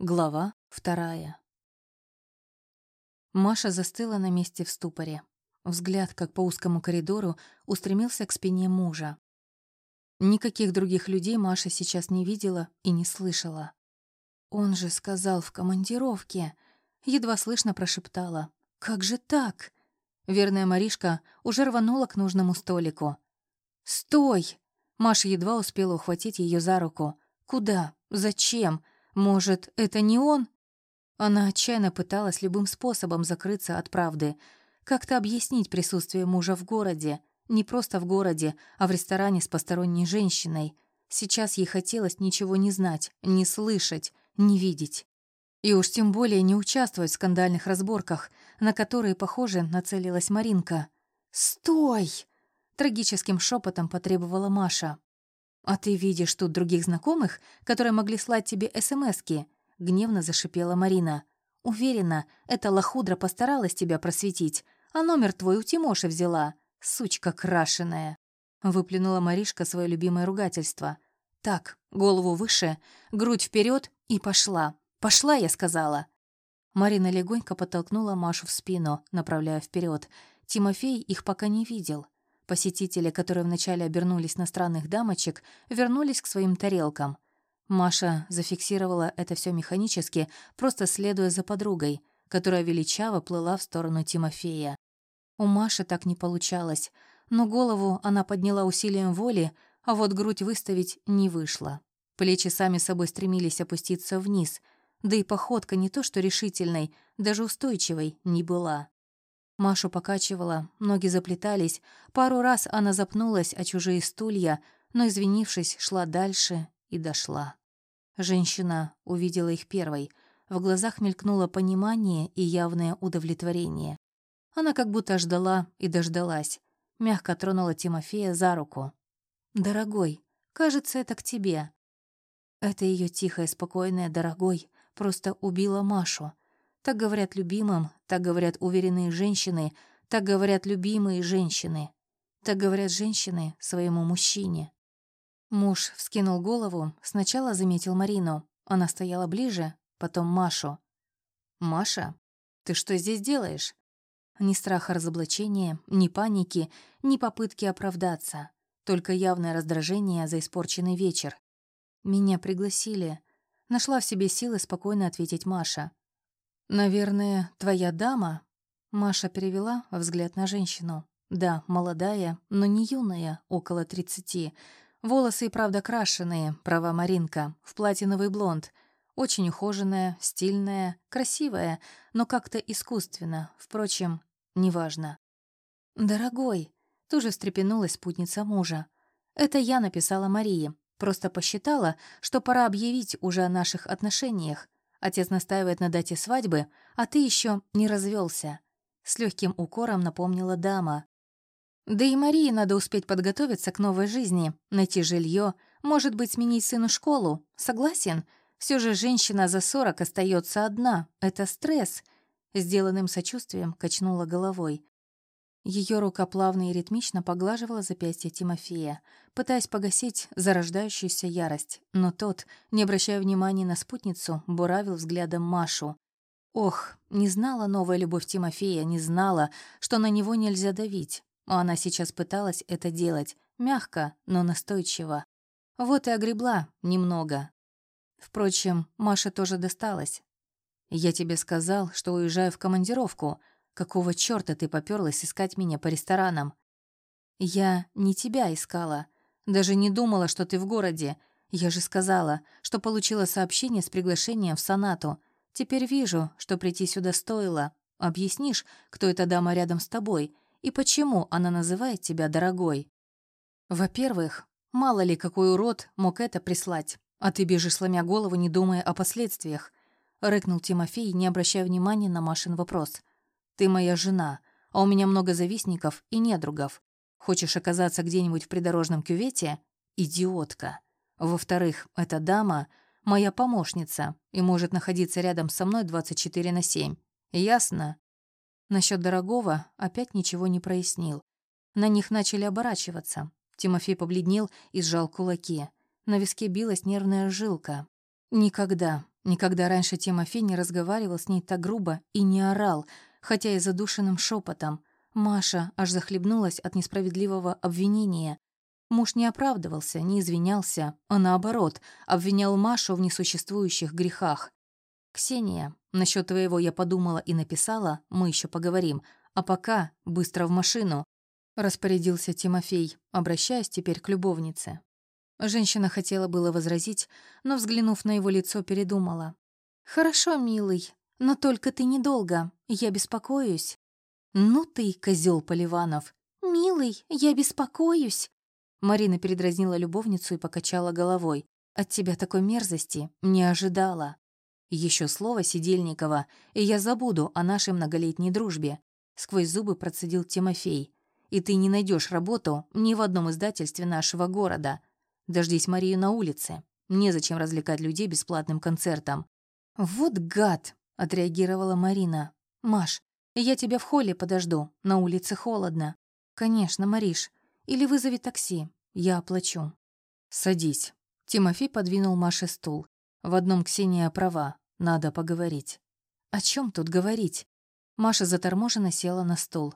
Глава вторая. Маша застыла на месте в ступоре. Взгляд, как по узкому коридору, устремился к спине мужа. Никаких других людей Маша сейчас не видела и не слышала. «Он же сказал в командировке!» Едва слышно прошептала. «Как же так?» Верная Маришка уже рванула к нужному столику. «Стой!» Маша едва успела ухватить ее за руку. «Куда? Зачем? Может, это не он? Она отчаянно пыталась любым способом закрыться от правды. Как-то объяснить присутствие мужа в городе. Не просто в городе, а в ресторане с посторонней женщиной. Сейчас ей хотелось ничего не знать, не слышать, не видеть. И уж тем более не участвовать в скандальных разборках, на которые, похоже, нацелилась Маринка. «Стой!» — трагическим шепотом потребовала Маша. «А ты видишь тут других знакомых, которые могли слать тебе СМСки?» — гневно зашипела Марина. «Уверена, эта лохудра постаралась тебя просветить, а номер твой у Тимоши взяла. Сучка крашеная!» Выплюнула Маришка свое любимое ругательство. «Так, голову выше, грудь вперед и пошла. Пошла, я сказала!» Марина легонько подтолкнула Машу в спину, направляя вперед. Тимофей их пока не видел — Посетители, которые вначале обернулись на странных дамочек, вернулись к своим тарелкам. Маша зафиксировала это все механически, просто следуя за подругой, которая величаво плыла в сторону Тимофея. У Маши так не получалось, но голову она подняла усилием воли, а вот грудь выставить не вышло. Плечи сами собой стремились опуститься вниз, да и походка не то что решительной, даже устойчивой не была. Машу покачивала, ноги заплетались. Пару раз она запнулась о чужие стулья, но, извинившись, шла дальше и дошла. Женщина увидела их первой. В глазах мелькнуло понимание и явное удовлетворение. Она как будто ждала и дождалась. Мягко тронула Тимофея за руку. «Дорогой, кажется, это к тебе». Это ее тихое, спокойное «дорогой» просто убило Машу. Так говорят любимым, так говорят уверенные женщины, так говорят любимые женщины. Так говорят женщины своему мужчине. Муж вскинул голову, сначала заметил Марину. Она стояла ближе, потом Машу. «Маша, ты что здесь делаешь?» Ни страха разоблачения, ни паники, ни попытки оправдаться. Только явное раздражение за испорченный вечер. «Меня пригласили». Нашла в себе силы спокойно ответить Маша. «Наверное, твоя дама?» Маша перевела взгляд на женщину. Да, молодая, но не юная, около тридцати. Волосы и правда крашеные, права Маринка, в платиновый блонд. Очень ухоженная, стильная, красивая, но как-то искусственно. Впрочем, неважно. «Дорогой», — тоже встрепенулась спутница мужа. «Это я написала Марии. Просто посчитала, что пора объявить уже о наших отношениях. Отец настаивает на дате свадьбы, а ты еще не развелся. С легким укором напомнила дама. Да и Марии надо успеть подготовиться к новой жизни, найти жилье, может быть, сменить сыну школу. Согласен? Все же женщина за сорок остается одна. Это стресс. Сделанным сочувствием качнула головой. Ее рука плавно и ритмично поглаживала запястье Тимофея, пытаясь погасить зарождающуюся ярость, но тот, не обращая внимания на спутницу, буравил взглядом Машу. Ох, не знала новая любовь Тимофея, не знала, что на него нельзя давить, она сейчас пыталась это делать, мягко, но настойчиво. Вот и огребла немного. Впрочем, Маше тоже досталось. «Я тебе сказал, что уезжаю в командировку», Какого чёрта ты попёрлась искать меня по ресторанам? Я не тебя искала. Даже не думала, что ты в городе. Я же сказала, что получила сообщение с приглашением в сонату. Теперь вижу, что прийти сюда стоило. Объяснишь, кто эта дама рядом с тобой и почему она называет тебя дорогой? Во-первых, мало ли какой урод мог это прислать, а ты бежишь, сломя голову, не думая о последствиях. Рыкнул Тимофей, не обращая внимания на Машин вопрос. Ты моя жена, а у меня много завистников и недругов. Хочешь оказаться где-нибудь в придорожном кювете? Идиотка. Во-вторых, эта дама — моя помощница и может находиться рядом со мной 24 на 7. Ясно? Насчет дорогого опять ничего не прояснил. На них начали оборачиваться. Тимофей побледнел и сжал кулаки. На виске билась нервная жилка. Никогда, Никогда раньше Тимофей не разговаривал с ней так грубо и не орал, хотя и задушенным шепотом. Маша аж захлебнулась от несправедливого обвинения. Муж не оправдывался, не извинялся, а наоборот, обвинял Машу в несуществующих грехах. «Ксения, насчет твоего я подумала и написала, мы еще поговорим, а пока быстро в машину», — распорядился Тимофей, обращаясь теперь к любовнице. Женщина хотела было возразить, но, взглянув на его лицо, передумала. «Хорошо, милый, но только ты недолго, я беспокоюсь». «Ну ты, козел Поливанов!» «Милый, я беспокоюсь!» Марина передразнила любовницу и покачала головой. «От тебя такой мерзости не ожидала». Еще слово Сидельникова, и я забуду о нашей многолетней дружбе. Сквозь зубы процедил Тимофей. И ты не найдешь работу ни в одном издательстве нашего города. Дождись Марию на улице. Незачем развлекать людей бесплатным концертом. Вот гад, отреагировала Марина. Маш, я тебя в холле подожду. На улице холодно. Конечно, Мариш. Или вызови такси. Я оплачу. Садись. Тимофей подвинул Маше стул. В одном Ксения права, надо поговорить. О чем тут говорить? Маша заторможенно села на стул.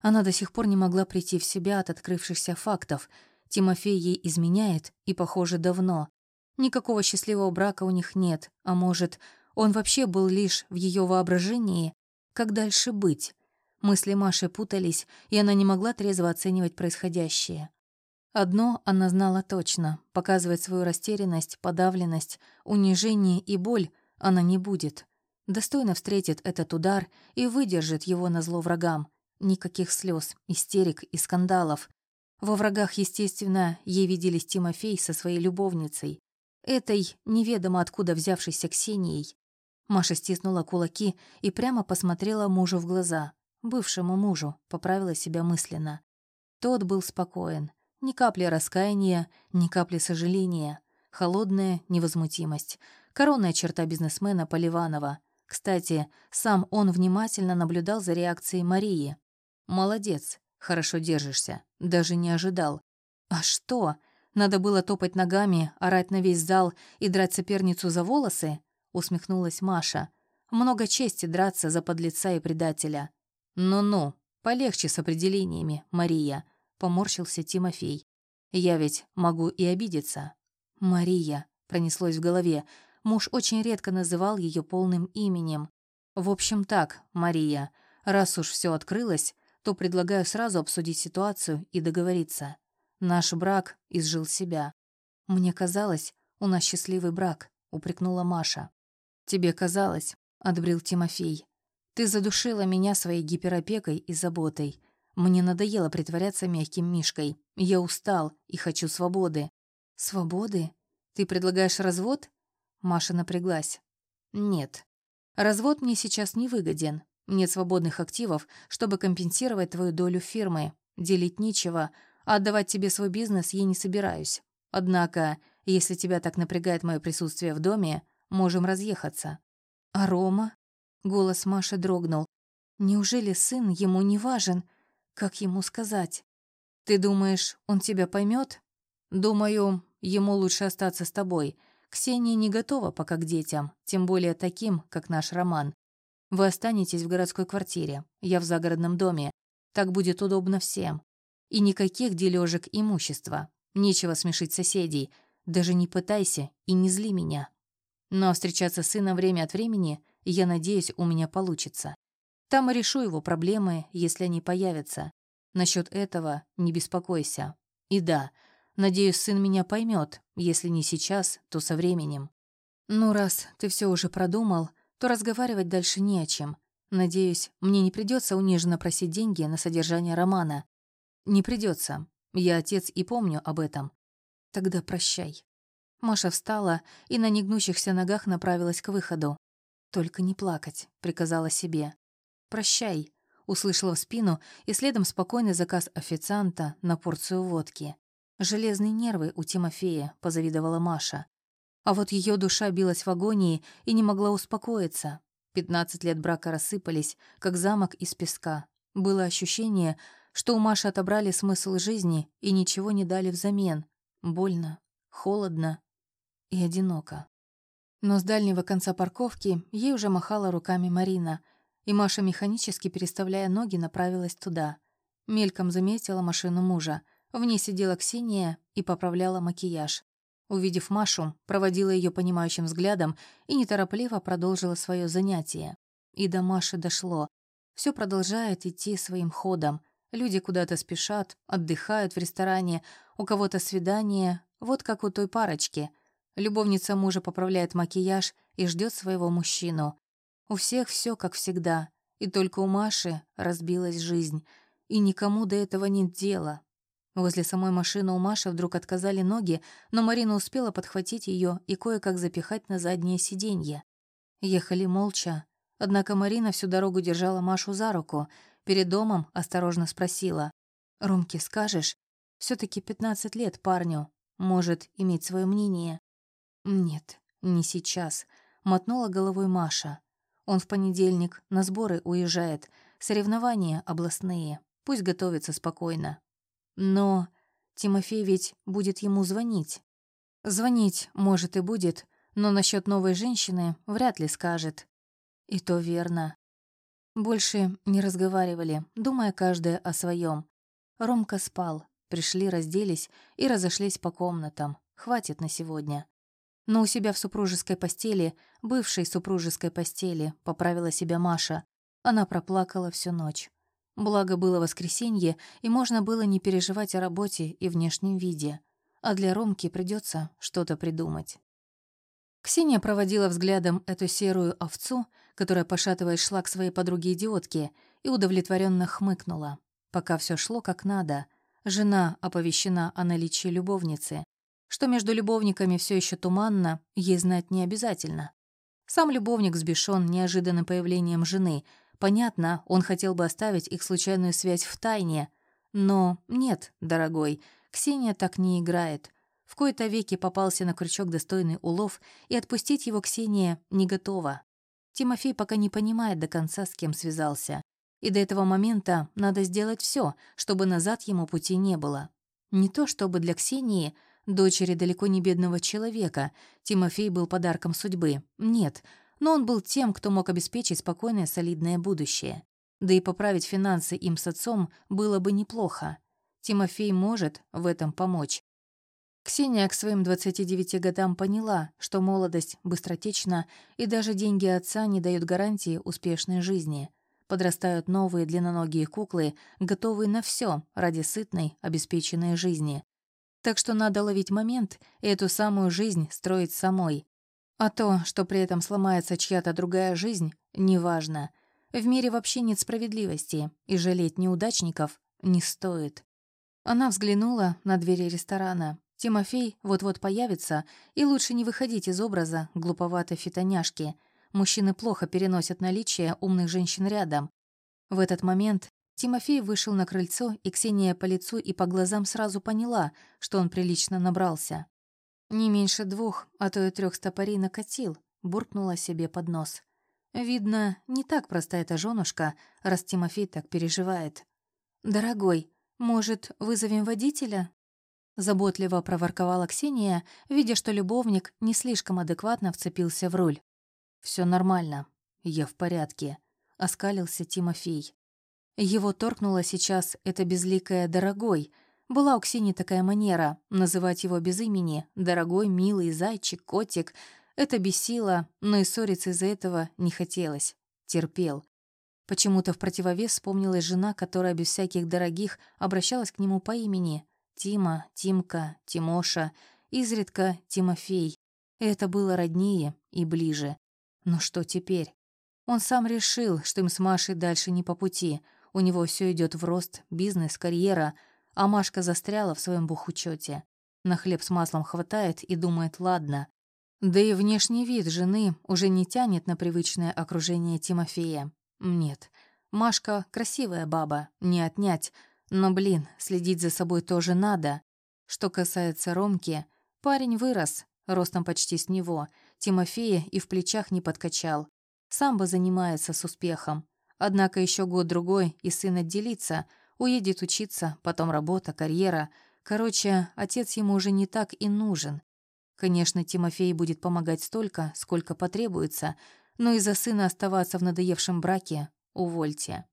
Она до сих пор не могла прийти в себя от открывшихся фактов. Тимофей ей изменяет, и, похоже, давно. Никакого счастливого брака у них нет, а может, он вообще был лишь в ее воображении? Как дальше быть? Мысли Маши путались, и она не могла трезво оценивать происходящее. Одно она знала точно — показывать свою растерянность, подавленность, унижение и боль она не будет. Достойно встретит этот удар и выдержит его на зло врагам. Никаких слез, истерик и скандалов. Во врагах, естественно, ей виделись Тимофей со своей любовницей. Этой, неведомо откуда взявшейся Ксенией. Маша стиснула кулаки и прямо посмотрела мужу в глаза. Бывшему мужу, поправила себя мысленно. Тот был спокоен. Ни капли раскаяния, ни капли сожаления. Холодная невозмутимость. Коронная черта бизнесмена Поливанова. Кстати, сам он внимательно наблюдал за реакцией Марии. «Молодец, хорошо держишься. Даже не ожидал. А что? Надо было топать ногами, орать на весь зал и драть соперницу за волосы?» Усмехнулась Маша. «Много чести драться за подлеца и предателя». «Ну-ну, полегче с определениями, Мария», Поморщился Тимофей. «Я ведь могу и обидеться». «Мария», — пронеслось в голове. Муж очень редко называл ее полным именем. «В общем так, Мария, раз уж все открылось, то предлагаю сразу обсудить ситуацию и договориться. Наш брак изжил себя. Мне казалось, у нас счастливый брак», — упрекнула Маша. «Тебе казалось», — отбрил Тимофей. «Ты задушила меня своей гиперопекой и заботой. Мне надоело притворяться мягким мишкой. Я устал и хочу свободы. Свободы? Ты предлагаешь развод? Маша напряглась. Нет. Развод мне сейчас не выгоден. Нет свободных активов, чтобы компенсировать твою долю фирмы. Делить нечего, а отдавать тебе свой бизнес я не собираюсь. Однако, если тебя так напрягает мое присутствие в доме, можем разъехаться. А Рома? Голос Маши дрогнул. Неужели сын ему не важен? Как ему сказать? Ты думаешь, он тебя поймет? Думаю, ему лучше остаться с тобой. Ксения не готова пока к детям, тем более таким, как наш Роман. Вы останетесь в городской квартире, я в загородном доме. Так будет удобно всем. И никаких дележек имущества. Нечего смешить соседей. Даже не пытайся и не зли меня. Но встречаться с сыном время от времени, я надеюсь, у меня получится. Там и решу его проблемы, если они появятся. Насчет этого не беспокойся. И да, надеюсь, сын меня поймет. Если не сейчас, то со временем. Ну, раз ты все уже продумал, то разговаривать дальше не о чем. Надеюсь, мне не придется униженно просить деньги на содержание романа. Не придется. Я отец и помню об этом. Тогда прощай. Маша встала и на негнущихся ногах направилась к выходу. «Только не плакать», — приказала себе. «Прощай», — услышала в спину, и следом спокойный заказ официанта на порцию водки. «Железные нервы у Тимофея», — позавидовала Маша. А вот ее душа билась в агонии и не могла успокоиться. Пятнадцать лет брака рассыпались, как замок из песка. Было ощущение, что у Маши отобрали смысл жизни и ничего не дали взамен. Больно, холодно и одиноко. Но с дальнего конца парковки ей уже махала руками Марина, и Маша, механически переставляя ноги, направилась туда. Мельком заметила машину мужа. В ней сидела Ксения и поправляла макияж. Увидев Машу, проводила ее понимающим взглядом и неторопливо продолжила свое занятие. И до Маши дошло. Все продолжает идти своим ходом. Люди куда-то спешат, отдыхают в ресторане, у кого-то свидание, вот как у той парочки. Любовница мужа поправляет макияж и ждет своего мужчину. У всех все как всегда, и только у Маши разбилась жизнь, и никому до этого нет дела. Возле самой машины у Маши вдруг отказали ноги, но Марина успела подхватить ее и кое-как запихать на заднее сиденье. Ехали молча. Однако Марина всю дорогу держала Машу за руку. Перед домом осторожно спросила. «Ромке скажешь? все таки 15 лет парню. Может иметь свое мнение». «Нет, не сейчас», — мотнула головой Маша. «Он в понедельник на сборы уезжает. Соревнования областные. Пусть готовится спокойно. Но Тимофей ведь будет ему звонить. Звонить, может, и будет, но насчет новой женщины вряд ли скажет. И то верно. Больше не разговаривали, думая каждая о своем. Ромка спал, пришли, разделись и разошлись по комнатам. Хватит на сегодня. Но у себя в супружеской постели, бывшей супружеской постели, поправила себя Маша. Она проплакала всю ночь. Благо было воскресенье, и можно было не переживать о работе и внешнем виде. А для Ромки придется что-то придумать. Ксения проводила взглядом эту серую овцу, которая, пошатываясь, шла к своей подруге-идиотке, и удовлетворенно хмыкнула. Пока все шло как надо. Жена оповещена о наличии любовницы. Что между любовниками все еще туманно, ей знать не обязательно. Сам любовник сбешен неожиданным появлением жены, Понятно, он хотел бы оставить их случайную связь в тайне. Но нет, дорогой, Ксения так не играет. В кои-то веки попался на крючок достойный улов, и отпустить его Ксения не готова. Тимофей пока не понимает до конца, с кем связался. И до этого момента надо сделать все, чтобы назад ему пути не было. Не то чтобы для Ксении, дочери далеко не бедного человека, Тимофей был подарком судьбы. Нет, но он был тем, кто мог обеспечить спокойное солидное будущее. Да и поправить финансы им с отцом было бы неплохо. Тимофей может в этом помочь. Ксения к своим 29 годам поняла, что молодость быстротечна, и даже деньги отца не дают гарантии успешной жизни. Подрастают новые длинноногие куклы, готовые на все ради сытной, обеспеченной жизни. Так что надо ловить момент и эту самую жизнь строить самой. А то, что при этом сломается чья-то другая жизнь, неважно. В мире вообще нет справедливости, и жалеть неудачников не стоит. Она взглянула на двери ресторана. Тимофей вот-вот появится, и лучше не выходить из образа глуповатой фитоняшки. Мужчины плохо переносят наличие умных женщин рядом. В этот момент Тимофей вышел на крыльцо, и Ксения по лицу и по глазам сразу поняла, что он прилично набрался. Не меньше двух, а то и трех стопорей накатил, буркнула себе под нос. Видно, не так проста эта женушка, раз Тимофей так переживает. «Дорогой, может, вызовем водителя?» Заботливо проворковала Ксения, видя, что любовник не слишком адекватно вцепился в руль. Все нормально, я в порядке», — оскалился Тимофей. Его торкнуло сейчас это безликое «дорогой», была у Ксении такая манера называть его без имени «дорогой, милый, зайчик, котик». Это бесило, но и ссориться из-за этого не хотелось. Терпел. Почему-то в противовес вспомнилась жена, которая без всяких дорогих обращалась к нему по имени. Тима, Тимка, Тимоша, изредка Тимофей. Это было роднее и ближе. Но что теперь? Он сам решил, что им с Машей дальше не по пути. У него все идет в рост, бизнес, карьера — а Машка застряла в своем бухучете. На хлеб с маслом хватает и думает, ладно. Да и внешний вид жены уже не тянет на привычное окружение Тимофея. Нет, Машка красивая баба, не отнять, но, блин, следить за собой тоже надо. Что касается Ромки, парень вырос, ростом почти с него, Тимофея и в плечах не подкачал. Сам бы занимается с успехом. Однако еще год-другой и сын отделится — Уедет учиться, потом работа, карьера. Короче, отец ему уже не так и нужен. Конечно, Тимофей будет помогать столько, сколько потребуется, но из-за сына оставаться в надоевшем браке увольте.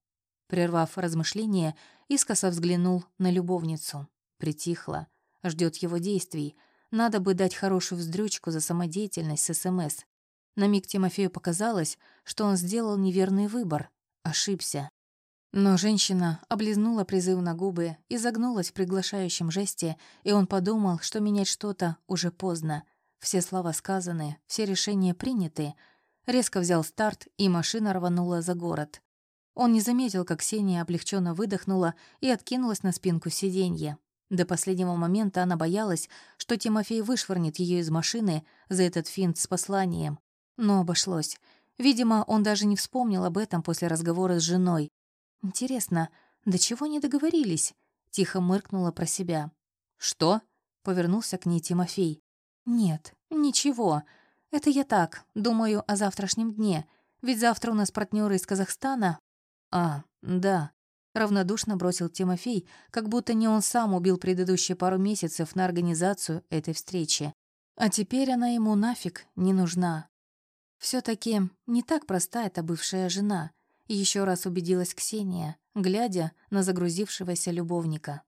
Прервав размышления, искоса взглянул на любовницу. Притихла, ждет его действий. Надо бы дать хорошую вздрючку за самодеятельность с СМС. На миг Тимофею показалось, что он сделал неверный выбор, ошибся. Но женщина облизнула призыв на губы и загнулась в приглашающем жесте, и он подумал, что менять что-то уже поздно. Все слова сказаны, все решения приняты. Резко взял старт, и машина рванула за город. Он не заметил, как Ксения облегченно выдохнула и откинулась на спинку сиденья. До последнего момента она боялась, что Тимофей вышвырнет ее из машины за этот финт с посланием. Но обошлось. Видимо, он даже не вспомнил об этом после разговора с женой. Интересно, до чего не договорились? Тихо мыркнула про себя. Что? Повернулся к ней Тимофей. Нет, ничего. Это я так, думаю о завтрашнем дне. Ведь завтра у нас партнеры из Казахстана. А, да. Равнодушно бросил Тимофей, как будто не он сам убил предыдущие пару месяцев на организацию этой встречи. А теперь она ему нафиг не нужна. Все таки не так проста эта бывшая жена. Еще раз убедилась Ксения, глядя на загрузившегося любовника.